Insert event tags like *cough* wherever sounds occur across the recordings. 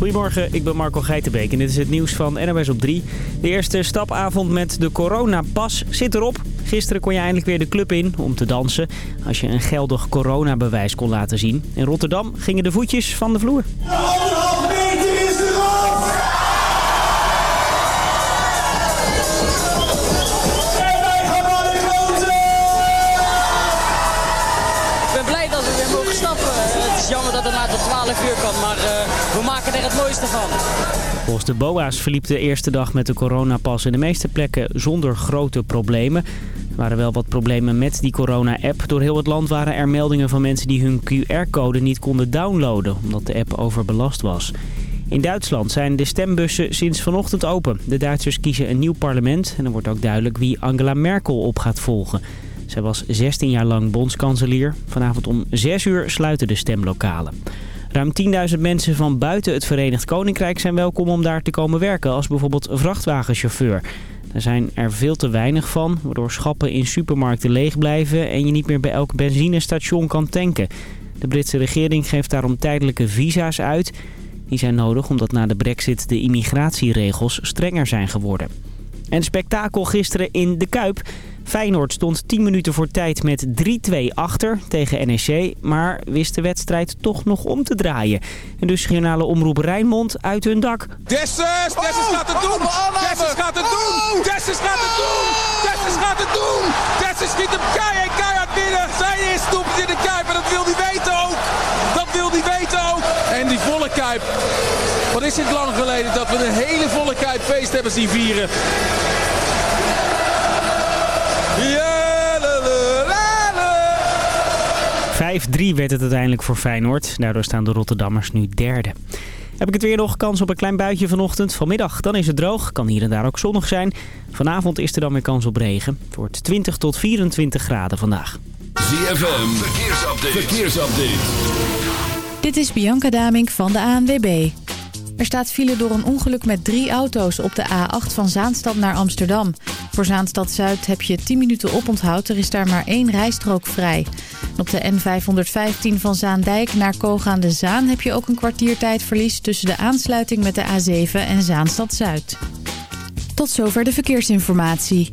Goedemorgen, ik ben Marco Geitenbeek en dit is het nieuws van NOS op 3. De eerste stapavond met de coronapas zit erop. Gisteren kon je eindelijk weer de club in om te dansen... als je een geldig coronabewijs kon laten zien. In Rotterdam gingen de voetjes van de vloer. Jammer dat het maar tot 12 uur kan, maar eh, we maken er het mooiste van. Volgens de BOA's verliep de eerste dag met de coronapas in de meeste plekken zonder grote problemen. Er waren wel wat problemen met die corona-app. Door heel het land waren er meldingen van mensen die hun QR-code niet konden downloaden... omdat de app overbelast was. In Duitsland zijn de stembussen sinds vanochtend open. De Duitsers kiezen een nieuw parlement en er wordt ook duidelijk wie Angela Merkel op gaat volgen. Zij was 16 jaar lang bondskanselier. Vanavond om 6 uur sluiten de stemlokalen. Ruim 10.000 mensen van buiten het Verenigd Koninkrijk zijn welkom om daar te komen werken, als bijvoorbeeld vrachtwagenchauffeur. Er zijn er veel te weinig van, waardoor schappen in supermarkten leeg blijven en je niet meer bij elk benzinestation kan tanken. De Britse regering geeft daarom tijdelijke visa's uit. Die zijn nodig omdat na de brexit de immigratieregels strenger zijn geworden. En spektakel gisteren in de Kuip. Feyenoord stond 10 minuten voor tijd met 3-2 achter tegen NEC, maar wist de wedstrijd toch nog om te draaien. En dus regionale omroep Rijnmond uit hun dak. Dessers, Dessers gaat het doen! Dessers gaat het doen! Dessers gaat het doen! Dessers gaat het doen! Dessers schiet hem keihard, keihard binnen! Zijn eerste doelpunt in de Kuip en dat wil hij weten ook! Dat wil hij weten ook! En die volle Kuip. Wat is het lang geleden dat we een hele volle Kuip feest hebben zien vieren. 5-3 werd het uiteindelijk voor Feyenoord. Daardoor staan de Rotterdammers nu derde. Heb ik het weer nog kans op een klein buitje vanochtend. Vanmiddag dan is het droog. Kan hier en daar ook zonnig zijn. Vanavond is er dan weer kans op regen. Het wordt 20 tot 24 graden vandaag. ZFM, verkeersupdate. verkeersupdate. Dit is Bianca Damink van de ANWB. Er staat file door een ongeluk met drie auto's op de A8 van Zaanstad naar Amsterdam. Voor Zaanstad Zuid heb je 10 minuten oponthoud. Er is daar maar één rijstrook vrij. Op de N515 van Zaandijk naar Koog aan de Zaan... heb je ook een kwartiertijdverlies tussen de aansluiting met de A7 en Zaanstad Zuid. Tot zover de verkeersinformatie.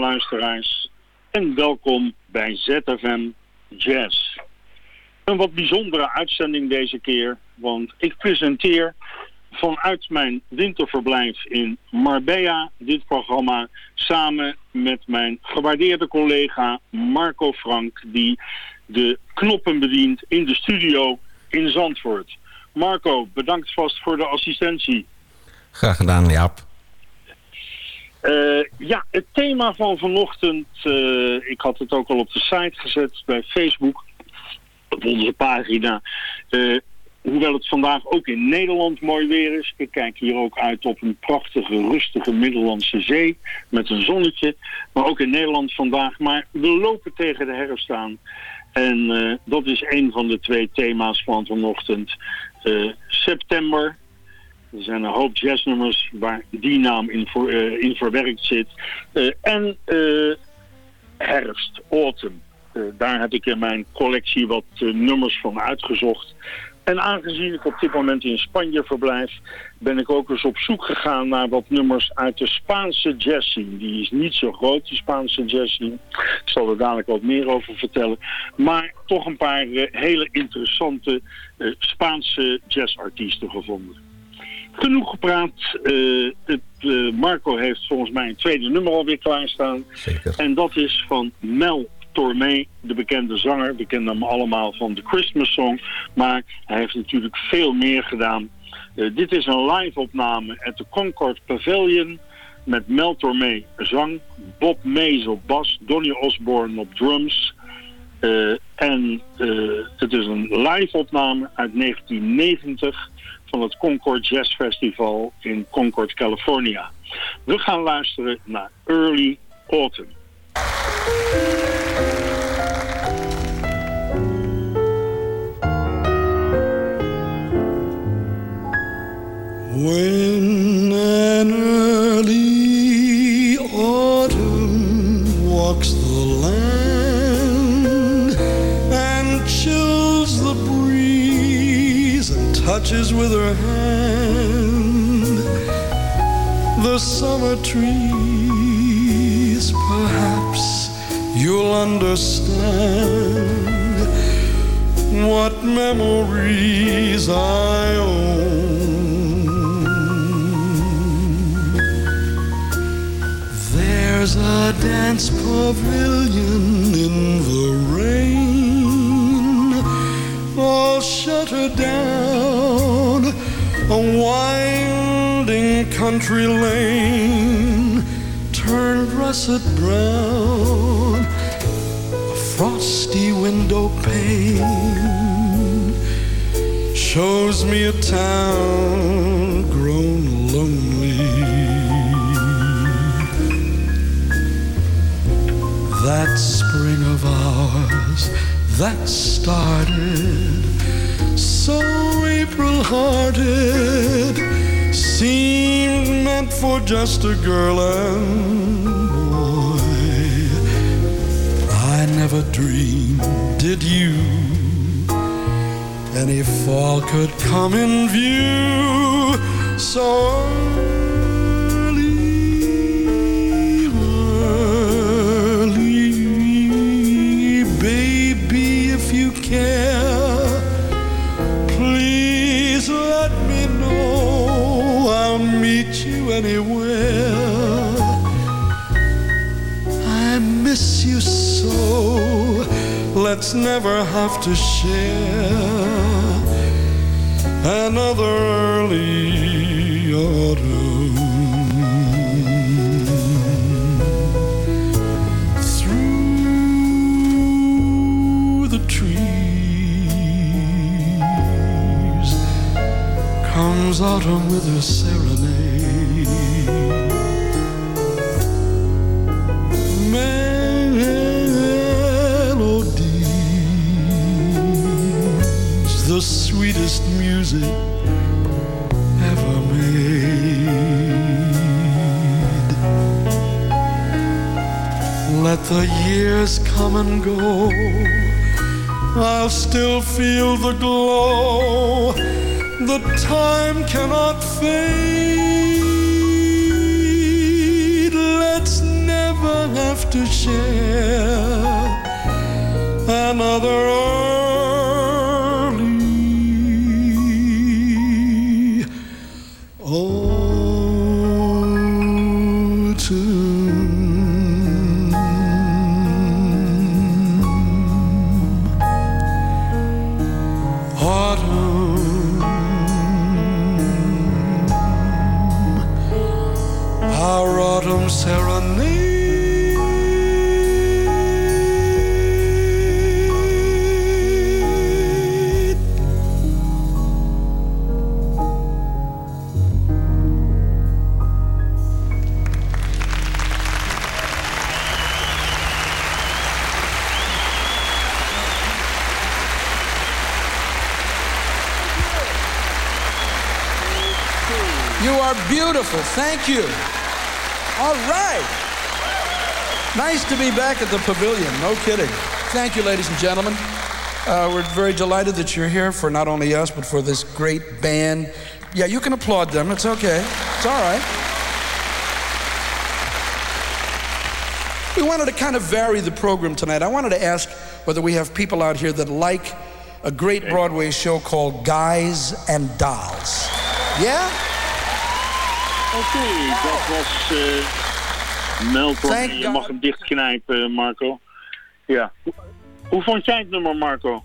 Luisteraars en welkom bij ZFM Jazz. Een wat bijzondere uitzending deze keer, want ik presenteer vanuit mijn winterverblijf in Marbella dit programma samen met mijn gewaardeerde collega Marco Frank die de knoppen bedient in de studio in Zandvoort. Marco, bedankt vast voor de assistentie. Graag gedaan, Jaap. Uh, ja, het thema van vanochtend, uh, ik had het ook al op de site gezet bij Facebook, op onze pagina. Uh, hoewel het vandaag ook in Nederland mooi weer is. Ik kijk hier ook uit op een prachtige, rustige Middellandse zee met een zonnetje. Maar ook in Nederland vandaag. Maar we lopen tegen de herfst aan. En dat is een van de twee thema's van vanochtend. september, er zijn een hoop jazznummers waar die naam in, uh, in verwerkt zit. Uh, en uh, herfst, autumn. daar heb ik in mijn collectie wat nummers van uitgezocht. En aangezien ik op dit moment in Spanje verblijf, ben ik ook eens op zoek gegaan naar wat nummers uit de Spaanse jazz. Die is niet zo groot, die Spaanse jazz scene. Ik zal er dadelijk wat meer over vertellen. Maar toch een paar hele interessante Spaanse jazzartiesten gevonden. Genoeg gepraat. Uh, het, uh, Marco heeft volgens mij een tweede nummer alweer klaarstaan. Zeker. En dat is van Mel Tormé, de bekende zanger. We kennen hem allemaal van de Christmas Song. Maar hij heeft natuurlijk veel meer gedaan. Uh, dit is een live opname uit de Concord Pavilion. Met Mel Tormé zang, Bob Mays op bas, Donny Osborne op drums... Uh, en uh, het is een live opname uit 1990 van het Concord Jazz Festival in Concord, California. We gaan luisteren naar Early Autumn. When an early touches with her hand the summer trees, perhaps you'll understand what memories I own. There's a dance pavilion in the rain, all shuttered down, a winding country lane turned russet brown, a frosty window pane shows me a town grown lonely. that spring of ours that started so April hearted seemed meant for just a girl and boy. I never dreamed, did you? Any fall could come in view so early, early, baby, if you care. Anywhere. I miss you so. Let's never have to share another early autumn. Through the trees comes autumn with her serenade. Years come and go. I'll still feel the glow the time cannot fade. Let's never have to share another back at the pavilion. No kidding. Thank you, ladies and gentlemen. Uh, we're very delighted that you're here for not only us, but for this great band. Yeah, you can applaud them. It's okay. It's all right. We wanted to kind of vary the program tonight. I wanted to ask whether we have people out here that like a great Broadway show called Guys and Dolls. Yeah? Okay, that was eh Melton. Thank Je God. mag hem dichtknijpen, Marco. Ja. Hoe- vond jij het nummer, Marco?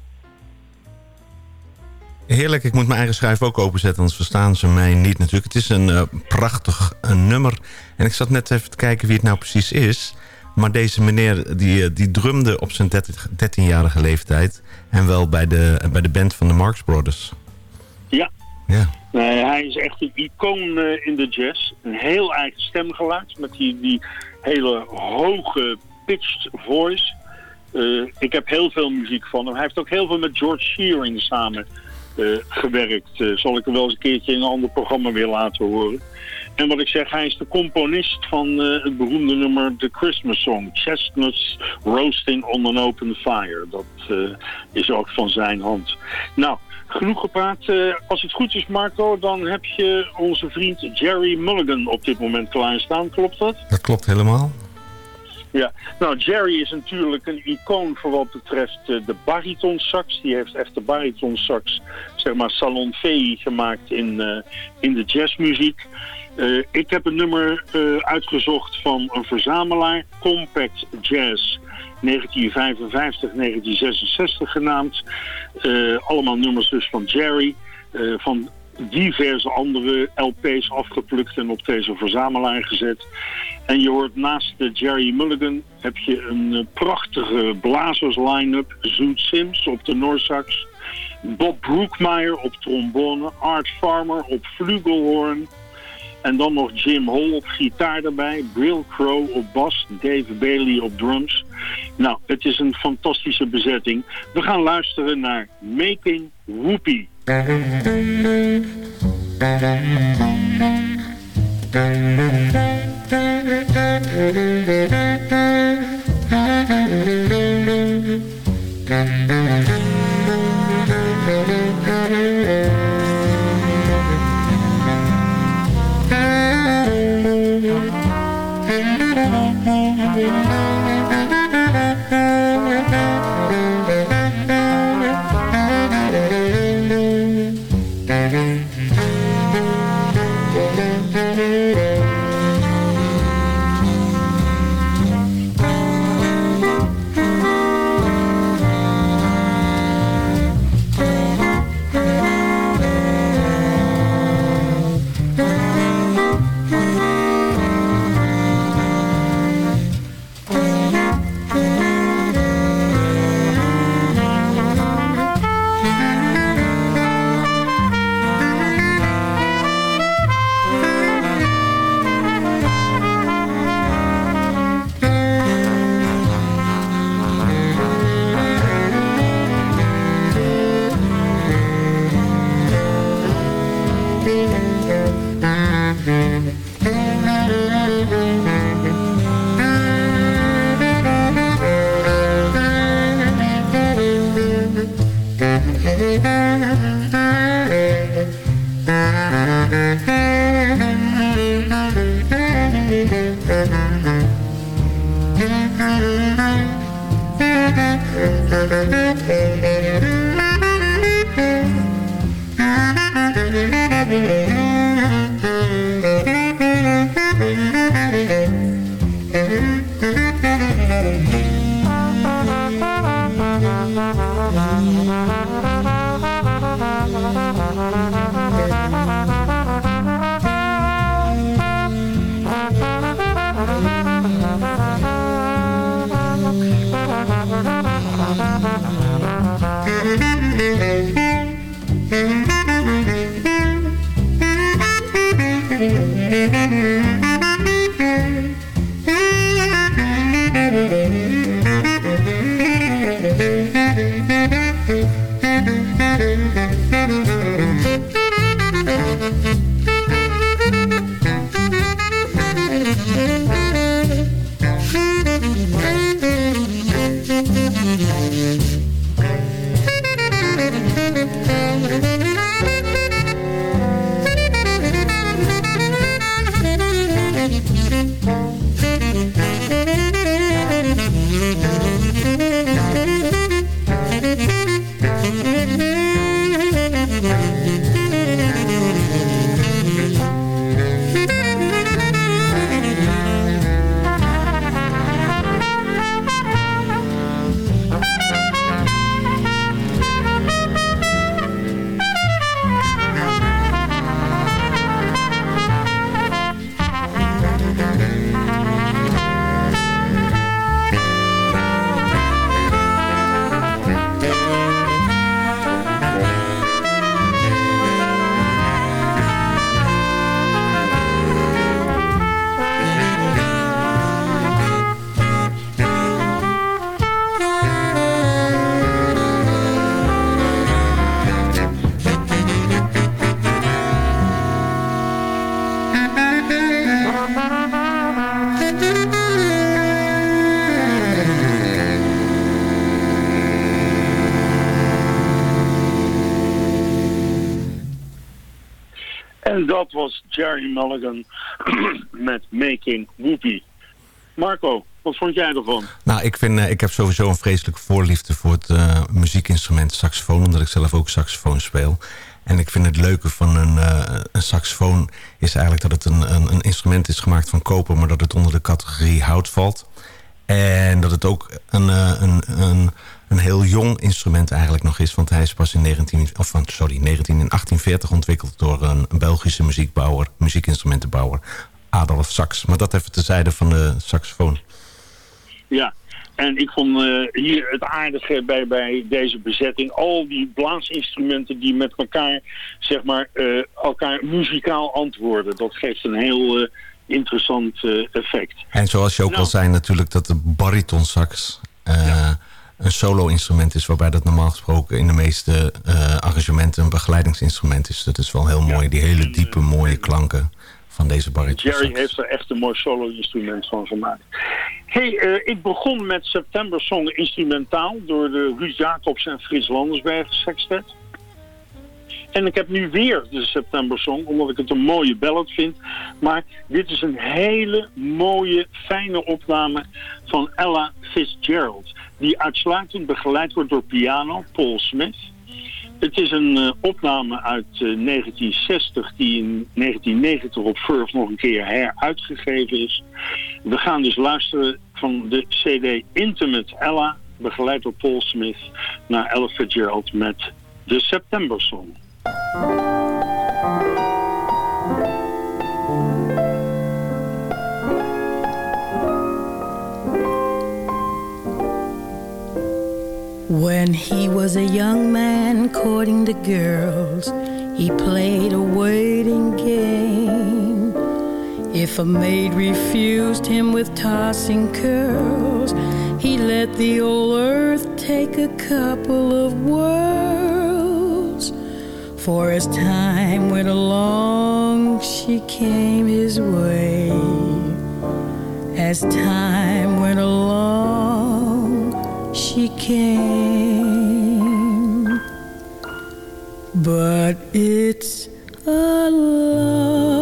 Heerlijk, ik moet mijn eigen schuif ook openzetten, anders verstaan ze mij niet natuurlijk. Het is een eh, prachtig eh, nummer. En ik zat net even te kijken wie het nou precies is. Maar deze meneer die, eh, die drumde op zijn 30 13-jarige leeftijd. En wel bij de, bij de band van de Marx Brothers. Ja. Ja. Hij is echt een icoon eh, in de jazz. Een heel eigen stemgeluid met die, die hele hoge pitched voice. Eh, ik heb heel veel muziek van hem. Hij heeft ook heel veel met George Shearing samen eh, gewerkt. Zal ik er wel eens een keertje in een ander programma weer laten horen. En wat ik zeg, hij is de componist van het beroemde nummer The Christmas Song. Chestnuts Roasting on an Open Fire. Dat is ook van zijn hand. Nou, genoeg gepraat. Eh, als het goed is, Marco, dan heb je onze vriend Jerry Mulligan op dit moment klaarstaan. Klopt dat? Dat klopt helemaal. Ja, nou Jerry is natuurlijk een icoon voor wat betreft eh, de baritonsax. Die heeft echt de baritonsax, zeg maar salonfee gemaakt in, eh, in de jazzmuziek. Ik heb een nummer uitgezocht van een verzamelaar, Compact Jazz. 1955, 1966 genaamd. Eh, allemaal nummers dus van Jerry. eh, van diverse andere LP's afgeplukt en op deze verzamelaar gezet. En je hoort naast de Jerry Mulligan heb je een eh, prachtige blazers line-up. Zoet Sims op de Noorsax. Bob Brookmeyer op trombone. Art Farmer op flugelhorn. En dan nog Jim Hall op gitaar erbij. Brill Crow op bas. Dave Bailey op drums. Nou, het is een fantastische bezetting. We gaan luisteren naar Making Whoopie. *laughs* Thank dat was Jerry Mulligan *clears throat* met Making Whoopi. Marco, wat vond jij ervan? Nou, ik, vind, eh, ik heb sowieso een vreselijke voorliefde voor het eh, muziekinstrument saxofoon. Omdat ik zelf ook saxofoon speel. En ik vind het leuke van een, eh, een saxofoon is eigenlijk dat het een, een, een instrument is gemaakt van koper. Maar dat het onder de categorie hout valt. En dat het ook een, een, een, heel jong instrument eigenlijk nog is. Want hij is pas in 19, of, van- sorry, 19 en 1840 ontwikkeld door een, een Belgische muziekbouwer, muziekinstrumentenbouwer, Adolf Sax. Maar dat even tezijde van de saxofoon. Ja, en ik vond eh, hier het aardige bij, bij deze bezetting. Al die blaasinstrumenten die met elkaar, zeg maar, eh, elkaar muzikaal antwoorden. Dat geeft een heel eh, interessant effect. En zoals je ook Nou. al zei natuurlijk dat de baritonsax eh, een solo-instrument is... waarbij dat normaal gesproken in de meeste eh, arrangementen een begeleidingsinstrument is. Dat is wel heel mooi, die hele diepe mooie klanken van deze baritonsax. Jerry heeft er echt een mooi solo-instrument van gemaakt. hey, eh, ik begon met September Song instrumentaal door de Ruud Jacobs en Frits Landersberg sextet. En ik heb nu weer de September Song, omdat ik het een mooie ballad vind. Maar dit is een hele mooie, fijne opname van Ella Fitzgerald. Die uitsluitend begeleid wordt door piano, Paul Smith. Het is een eh, opname uit eh, 1960 die in 1990 op Verve nog een keer heruitgegeven is. We gaan dus luisteren van de CD Intimate Ella, begeleid door Paul Smith, naar Ella Fitzgerald met de September Song. When he was a young man courting the girls, he played a waiting game. If a maid refused him with tossing curls, he let the old earth take a couple of whirls. For as time went along, she came his way. As time went along, she came. But it's a long,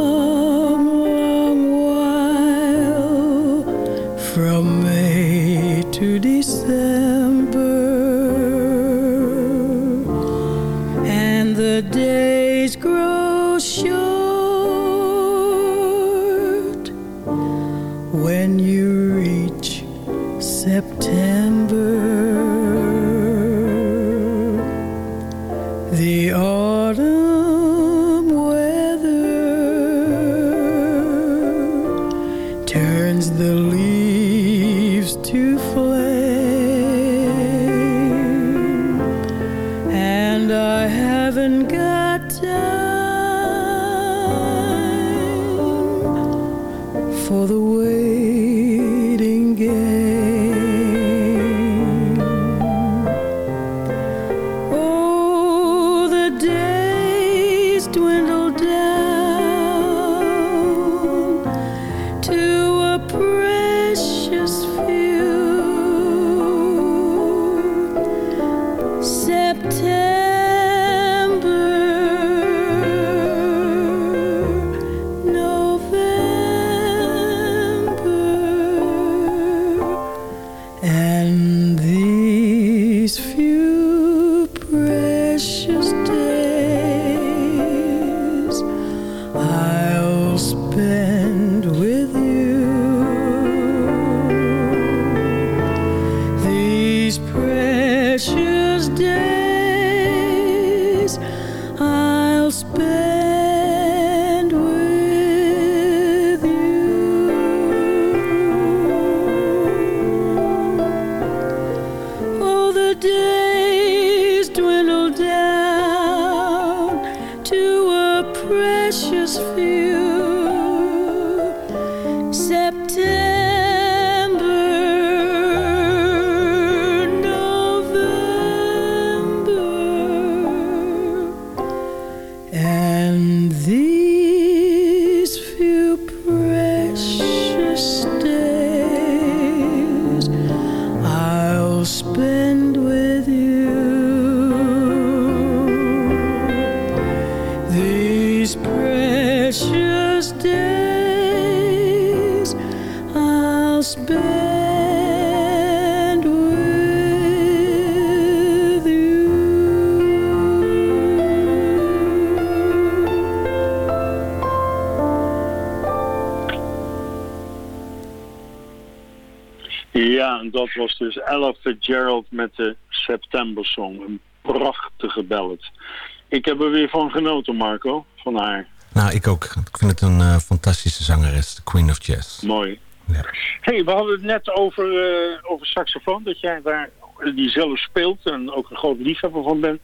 Ella Fitzgerald met de September Song. Een prachtige ballad. Ik heb er weer van genoten, Marco, van haar. Nou, ik ook. Ik vind het een eh, fantastische zangeres. De Queen of Jazz. Mooi. hey, we hadden het net over, eh, over saxofoon, dat jij daar eh, die zelf speelt en ook een groot liefhebber van bent.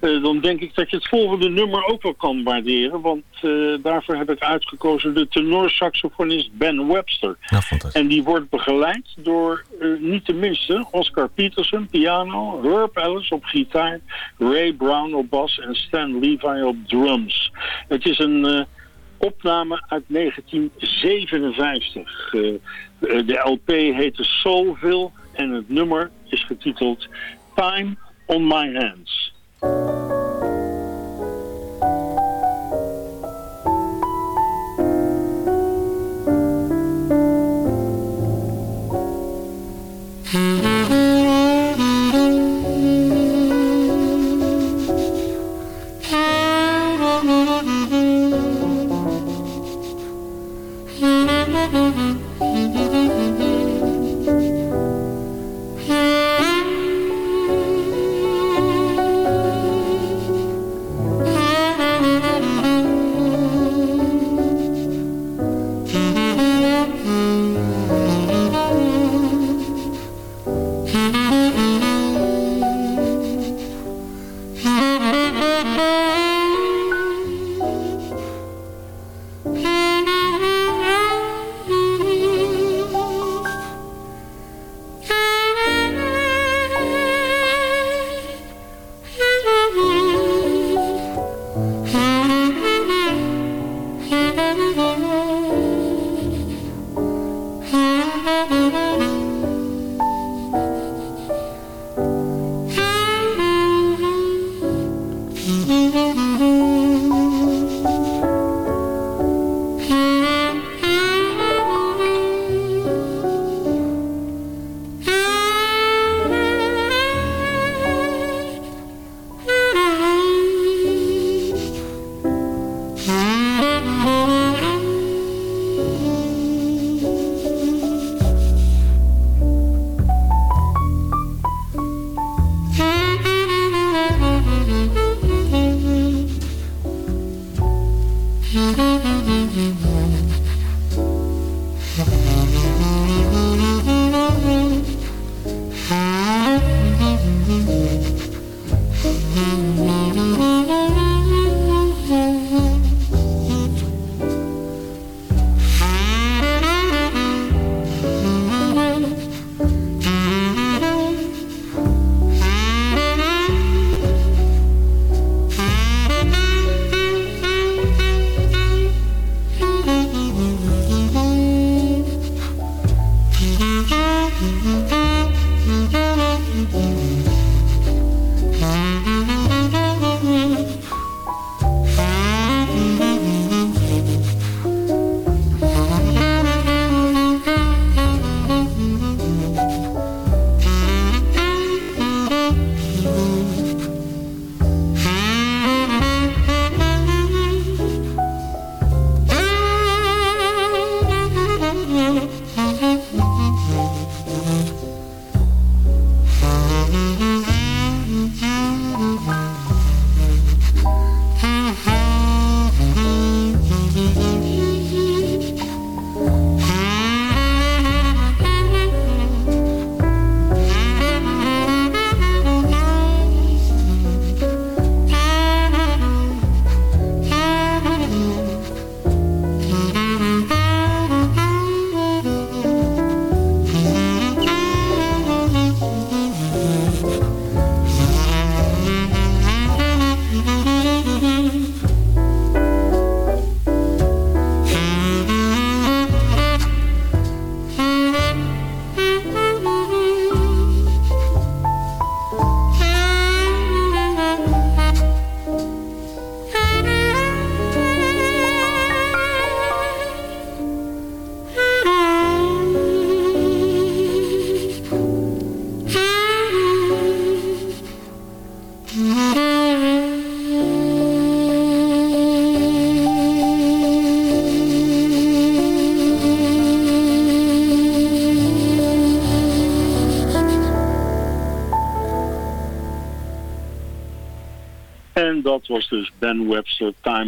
Eh, dan denk ik dat je het volgende nummer ook wel kan waarderen. Want eh, daarvoor heb ik uitgekozen de tenorsaxofonist Ben Webster. en die wordt begeleid door eh, niet de minste Oscar Peterson, piano, Herb Ellis op gitaar, Ray Brown op bas en Stan Levi op drums. Het is een opname uit 1957. Eh, de LP heette Soulville en het nummer is getiteld Time on My Hands. Thank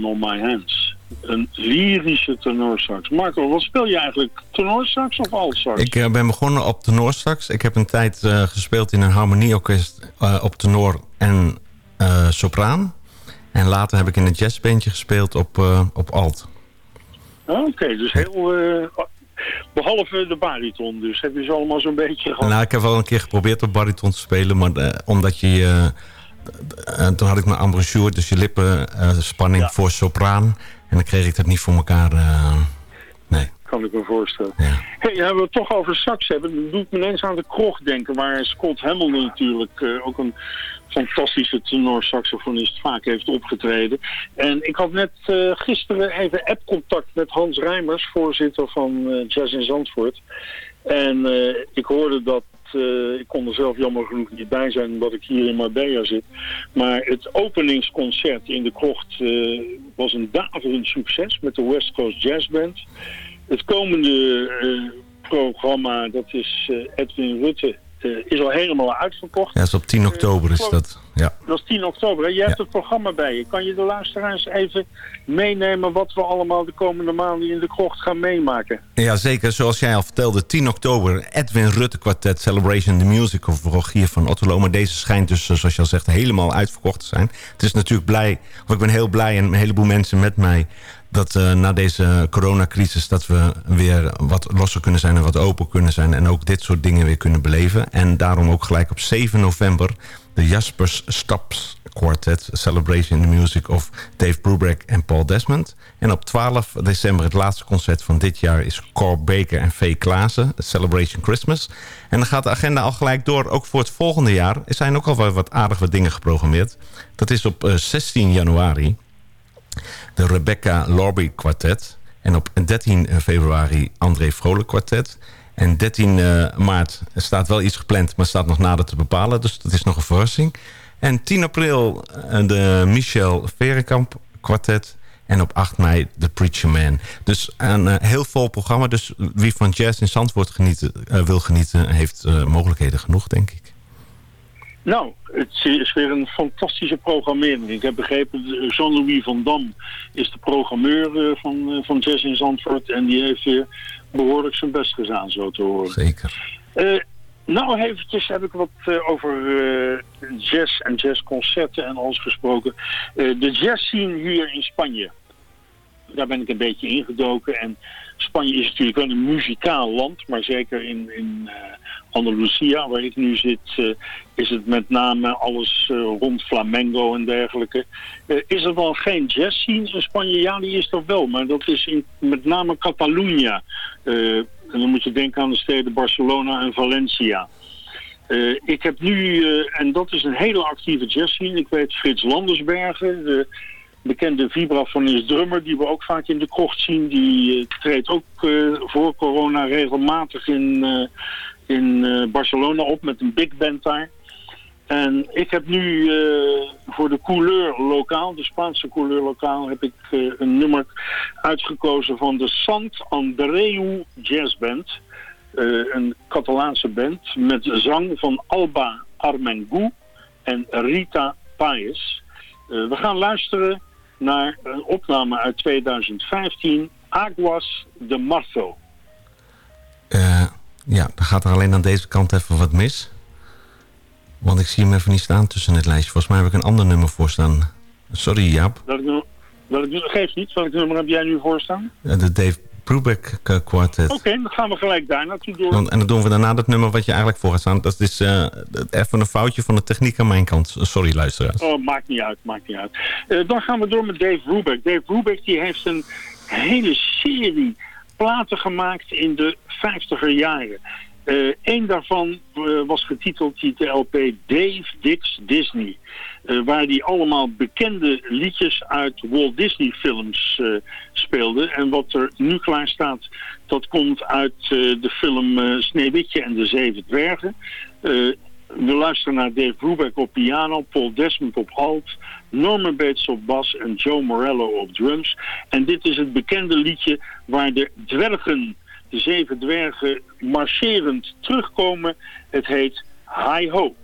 On My Hands. Een lyrische tenorsax. Marco, wat speel je eigenlijk? Tenorsax of altsax? Ik eh, ben begonnen op tenorsax. Ik heb een tijd eh, gespeeld in een harmonieorkest eh, op tenor en sopraan. En later heb ik in een jazzbandje gespeeld op, op alt. Oké, dus heel... eh, behalve de bariton dus. Heb je ze allemaal zo'n beetje gehad? Nou, ik heb wel een keer geprobeerd op bariton te spelen, maar omdat je... eh, toen had ik mijn embouchure, dus je lippen eh, spanning voor sopraan. En dan kreeg ik dat niet voor elkaar. eh, nee. Kan ik me voorstellen. Hey, hebben we het toch over sax hebben. Dat doet me ineens aan de krocht denken. Waar Scott Hamilton natuurlijk ook een fantastische tenorsaxofonist vaak heeft opgetreden. En ik had net gisteren even appcontact met Hans Rijmers, voorzitter van Jazz in Zandvoort. En ik hoorde dat, eh, ik kon er zelf jammer genoeg niet bij zijn omdat ik hier in Marbella zit. Maar het openingsconcert in de krocht eh, was een daverend succes met de West Coast Jazz Band. Het komende eh, programma, dat is Edwin Rutte, is al helemaal uitverkocht. Ja, dat is op 10 oktober is dat. Ja. Dat is 10 oktober. hè? Jij hebt het programma bij je. Kan je de luisteraars even meenemen wat we allemaal de komende maanden in de krocht gaan meemaken? Ja, zeker. Zoals jij al vertelde, 10 oktober... Edwin Rutte Quartet Celebration the Music of Rogier van Otterlo. Maar deze schijnt dus, eh, zoals je al zegt, helemaal uitverkocht te zijn. Het is natuurlijk blij, of ik ben heel blij en een heleboel mensen met mij... dat eh, na deze coronacrisis dat we weer wat losser kunnen zijn en wat open kunnen zijn... en ook dit soort dingen weer kunnen beleven. En daarom ook gelijk op 7 november de Jaspers Staps Quartet Celebration in the Music of Dave Brubeck en Paul Desmond. En op 12 december het laatste concert van dit jaar is Cor Baker en V. Klaassen, Celebration Christmas. En dan gaat de agenda al gelijk door, ook voor het volgende jaar. Er zijn ook al wat aardig wat dingen geprogrammeerd. Dat is op eh, 16 januari de Rebecca Lorby Quartet. En op 13 februari André Vrolijk Quartet. En 13 eh, maart staat wel iets gepland, maar staat nog nader te bepalen. Dus dat is nog een verrassing. En 10 april eh, de Michel Verenkamp Quartet. En op 8 mei de Preacher Man. Dus een eh, heel vol programma. Dus wie van jazz in Zandvoort genieten, wil genieten... heeft mogelijkheden genoeg, denk ik. Nou, het is weer een fantastische programmering. Ik heb begrepen, Jean-Louis van Dam is de programmeur van, van Jazz in Zandvoort. En die heeft weer behoorlijk zijn best gedaan, zo te horen. Zeker. Eh, nou, eventjes heb ik wat eh, over eh, jazz en jazzconcerten en alles gesproken. De jazzscene hier in Spanje. Daar ben ik een beetje ingedoken. En Spanje is natuurlijk wel een muzikaal land, maar zeker in, in Andalusia, waar ik nu zit, is het met name alles eh, rond flamengo en dergelijke. Eh, is er wel geen jazzscene in Spanje? Ja, die is er wel, maar dat is in met name Catalunya. Eh, En dan moet je denken aan de steden Barcelona en Valencia. Ik heb nu, en dat is een hele actieve jazzscene, ik weet Frits Landersbergen, de bekende vibrafonist drummer die we ook vaak in de krocht zien, die treedt ook voor corona regelmatig in, in Barcelona op met een big band daar. En ik heb nu eh, voor de couleur lokaal, de Spaanse couleur lokaal, heb ik eh, een nummer uitgekozen van de Sant Andreu Jazz Band. Eh, een Catalaanse band met zang van Alba Armengu en Rita Paes. We gaan luisteren naar een opname uit 2015, Aguas de Marzo. Ja, dan gaat er alleen aan deze kant even wat mis. Want ik zie hem even niet staan tussen het lijstje. Volgens mij heb ik een ander nummer voor staan. Sorry Jaap. Welk nummer, geeft niet, welk nummer heb jij nu voor staan? Eh, De Dave Brubeck eh, Quartet. Oké, dan gaan we gelijk daar naartoe door. Want- En dan doen we daarna dat nummer wat je eigenlijk voor gaat staan. Dat is eh, even een foutje van de techniek aan mijn kant. Sorry luisteraars. Oh, maakt niet uit, maakt niet uit. Dan gaan we door met Dave Brubeck. Dave Brubeck die heeft een hele serie platen gemaakt in de 50er jaren. Eén daarvan eh, was getiteld die de LP Dave Dix Disney. eh, waar hij allemaal bekende liedjes uit Walt Disney films eh, speelde. En wat er nu klaar staat, dat komt uit eh, de film eh, Sneeuwwitje en de Zeven Dwergen. Eh, we luisteren naar Dave Brubeck op piano, Paul Desmond op alt, Norman Bates op bas en Joe Morello op drums. En dit is het bekende liedje waar de dwergen, de zeven dwergen, marcherend terugkomen. Het heet Hi Ho.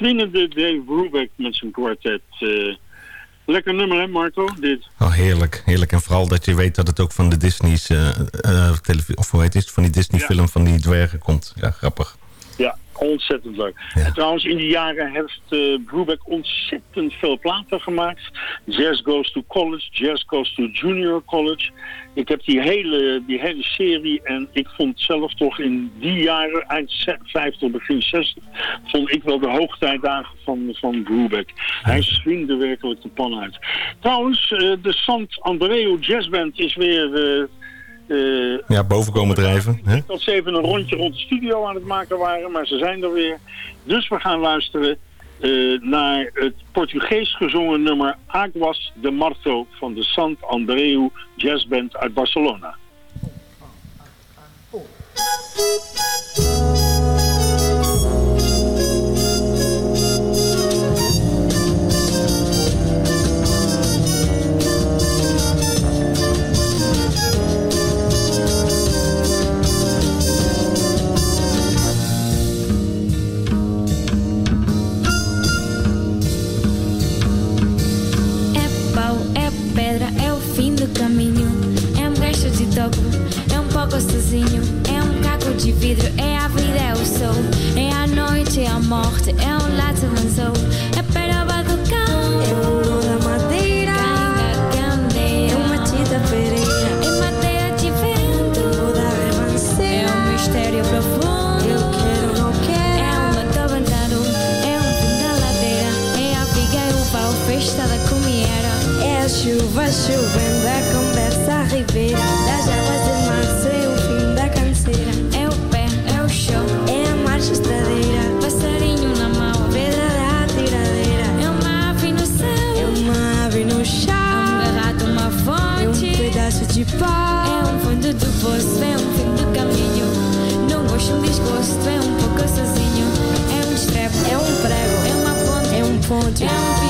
Swingende Dave Brubeck met zijn kwartet. Eh, lekker nummer hè Marco, dit. Oh, heerlijk, heerlijk. En vooral dat je weet dat het ook van de Disney's... televi- of hoe heet het? Van die Disney-film van die dwergen komt. Ja, grappig. Ontzettend leuk. En trouwens, in die jaren heeft uh, Brubeck ontzettend veel platen gemaakt. Jazz Goes to College, Jazz Goes to Junior College. Ik heb die hele, die hele serie en ik vond zelf toch in die jaren, eind ze- 50, begin 60, vond ik wel de hoogtijdagen van, van Brubeck. Hij swingde werkelijk de pan uit. Trouwens, eh, de Sant Andreu Jazzband is weer... eh, Ja, boven komen drijven. Hè? dat ze even een rondje rond de studio aan het maken waren, maar ze zijn er weer. Dus we gaan luisteren eh, naar het Portugees gezongen nummer Aguas de Marto van de Sant Andreu Jazzband uit Barcelona. É caminho. É um resto de toco, é um pouco sozinho. É um caco de vidro, é a vida, é o sol. É a noite, é a morte, é ribeira. Das águas de março, é o fim da canseira. É o pé, é o chão, é a marcha estradeira. Passarinho na mão, pedra da tiradeira. É uma ave no céu, é uma ave no chão. É um berrato, uma fonte, é um pedaço de pau. É um fundo do poço, é um fim do caminho. Não gosto um desgosto, é um pouco sozinho. É um estrepe, é um prego, é uma ponte, é um ponte, é um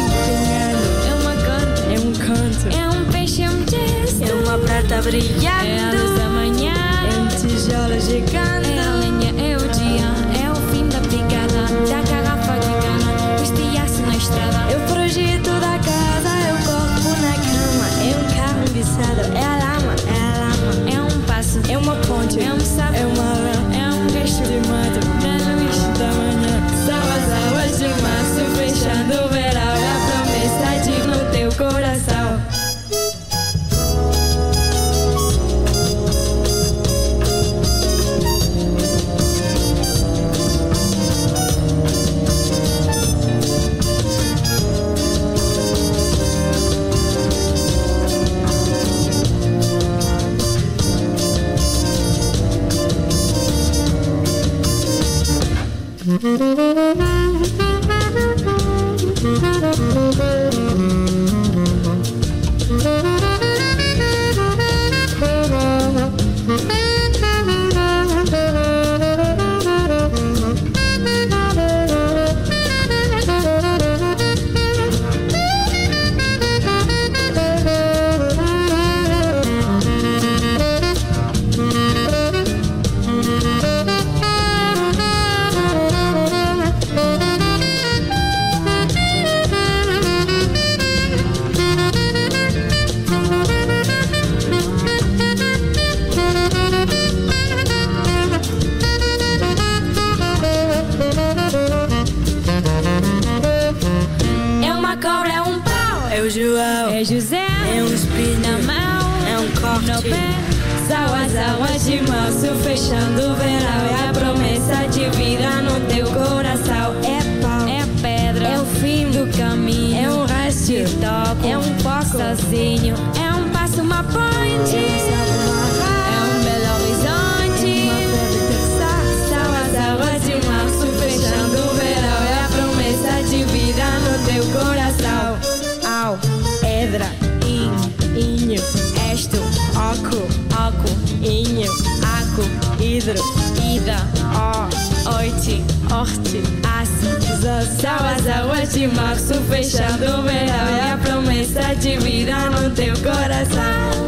uma prata brilhando, é a luz da manhã, é um tijolo gigante, é a lenha, é o dia, é o fim da picada, da garrafa cana, o estiaço na estrada, o projeto da Mm-hmm. Fechando o verão. É a promessa de vida no teu coração. É pau. É pedra. É o fim do caminho. É um resto de toco. É um pouco sozinho. fechado verá a promessa de vida no teu coração.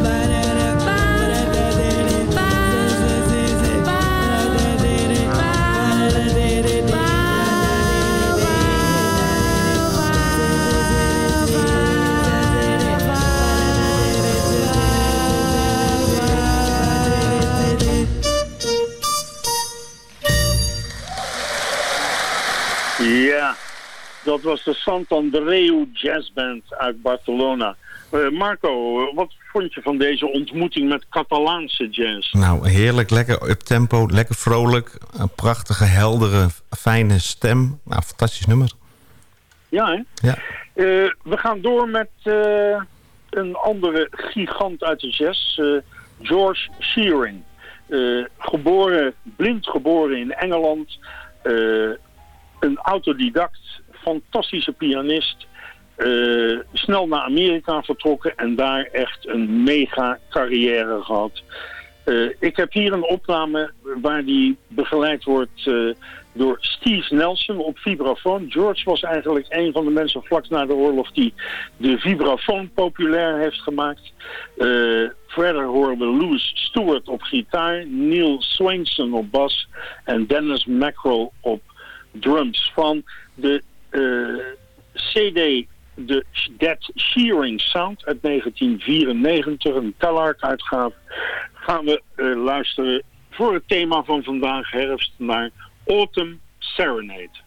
Dat was de Santandreu Jazz Band uit Barcelona. Eh, Marco, wat vond je van deze ontmoeting met Catalaanse jazz? Nou, heerlijk, lekker up tempo, lekker vrolijk. Een prachtige, heldere, fijne stem. Nou, fantastisch nummer. Ja, hè? Ja. Eh, we gaan door met eh, een andere gigant uit de jazz, George Shearing. Geboren, blind geboren in Engeland. een autodidact, fantastische pianist. eh, snel naar Amerika vertrokken en daar echt een mega carrière gehad. Eh, ik heb hier een opname waar die begeleid wordt eh, door Steve Nelson op vibrafoon. George was eigenlijk een van de mensen vlak na de oorlog die de vibrafoon populair heeft gemaakt. Verder horen we Louis Stewart op gitaar, Neil Swainson op bas en Dennis Mackerel op drums. Van de CD de That Shearing Sound uit 1994, een Talark-uitgave, gaan we eh, luisteren voor het thema van vandaag, herfst, naar Autumn Serenade.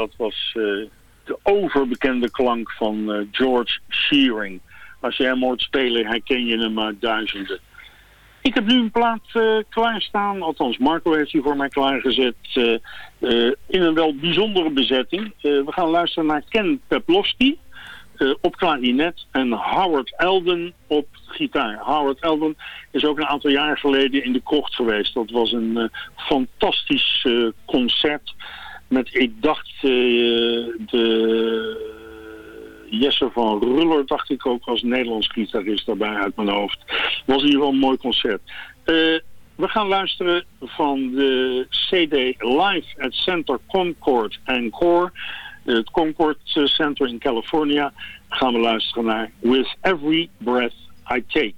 Dat was eh, de overbekende klank van eh, George Shearing. Als je hem hoort spelen, herken je hem uit duizenden. Ik heb nu een plaat eh, klaarstaan, althans Marco heeft die voor mij klaargezet, in een wel bijzondere bezetting. We gaan luisteren naar Ken Peplowski op klarinet en Howard Eldon op gitaar. Howard Eldon is ook een aantal jaar geleden in de krocht geweest. Dat was een fantastisch concert met, ik dacht, eh, de Jesse van Ruller, dacht ik ook, als Nederlands gitarist daarbij uit mijn hoofd. Was in ieder geval een mooi concert. Eh, we gaan luisteren van de CD Live at Center Concord Encore. Het Concord eh, Center in California. Gaan we luisteren naar With Every Breath I Take.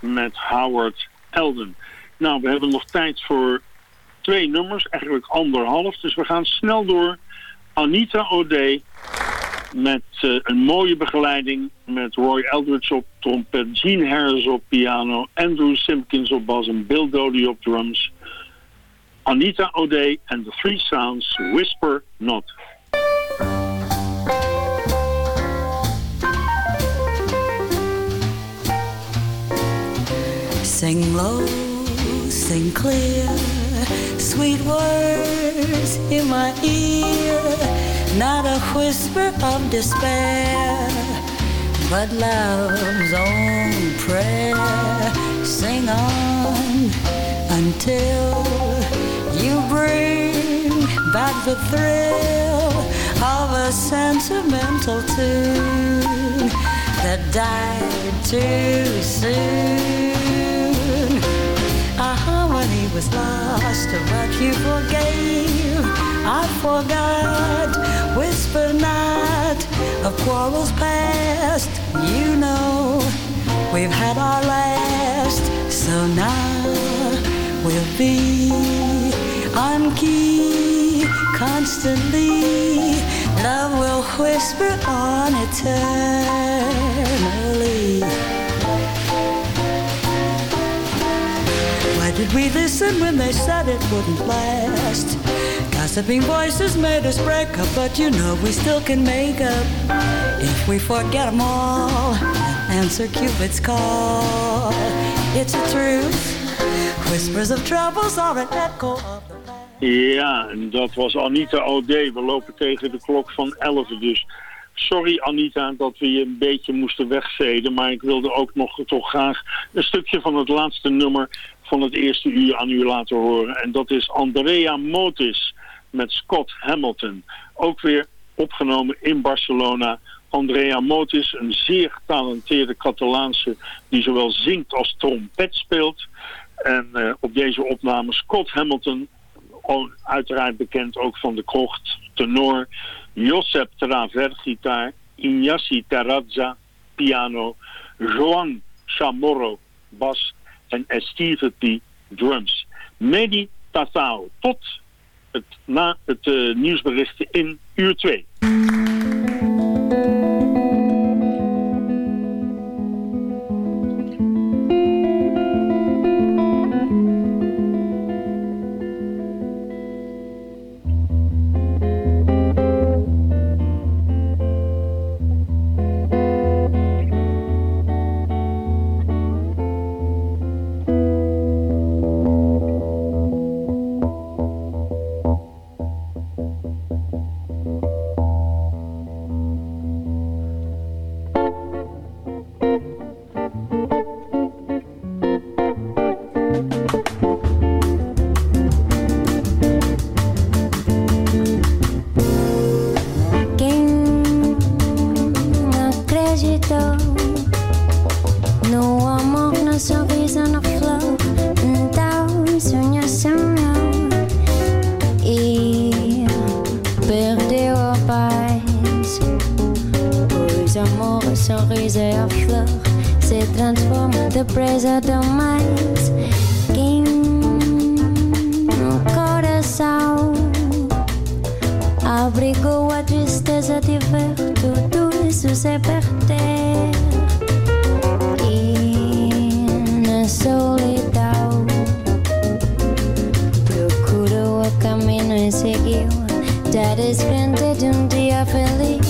Met Howard Eldon. Nou, we hebben nog tijd voor twee nummers, eigenlijk anderhalf. Dus we gaan snel door. Anita O'Day met eh, een mooie begeleiding met Roy Eldridge op trompet, Gene Harris op piano, Andrew Simpkins op bas en Bill Doty op drums. Anita O'Day and the Three Sounds, Whisper Not. Sing low, sing clear, sweet words in my ear, not a whisper of despair, but love's own prayer. Sing on until you bring back the thrill of a sentimental tune that died too soon. Was lost, but you forgave. I forgot. Whisper not of quarrels past. You know we've had our last, so now we'll be on key constantly. Love will whisper on eternally. Did we listen when they said it wouldn't last? Gossiping voices made us break up, but you know we still can make up if we forget them all. Answer Cupid's call. It's the truth. Whispers of troubles are an echo of Ja, en dat was Anita O'Day. We lopen tegen de klok van 11, dus sorry Anita dat we je een beetje moesten wegveden. Maar ik wilde ook nog toch graag een stukje van het laatste nummer van het eerste uur aan u laten horen. En dat is Andrea Motis met Scott Hamilton. Ook weer opgenomen in Barcelona. Andrea Motis, een zeer getalenteerde Catalaanse die zowel zingt als trompet speelt. En eh, op deze opname Scott Hamilton, uiteraard bekend ook van de krocht, tenor, Josep Traver gitaar, Ignasi Terrazza piano, Joan Chamorro bas en Esteve P drums. Medi Tatao, tot het, na het eh, nieuwsberichten in uur 2. Coração. Abrigou a tristeza de ver tudo isso se perder. E na solidão procurou o caminho e seguiu. Já descrente de um dia feliz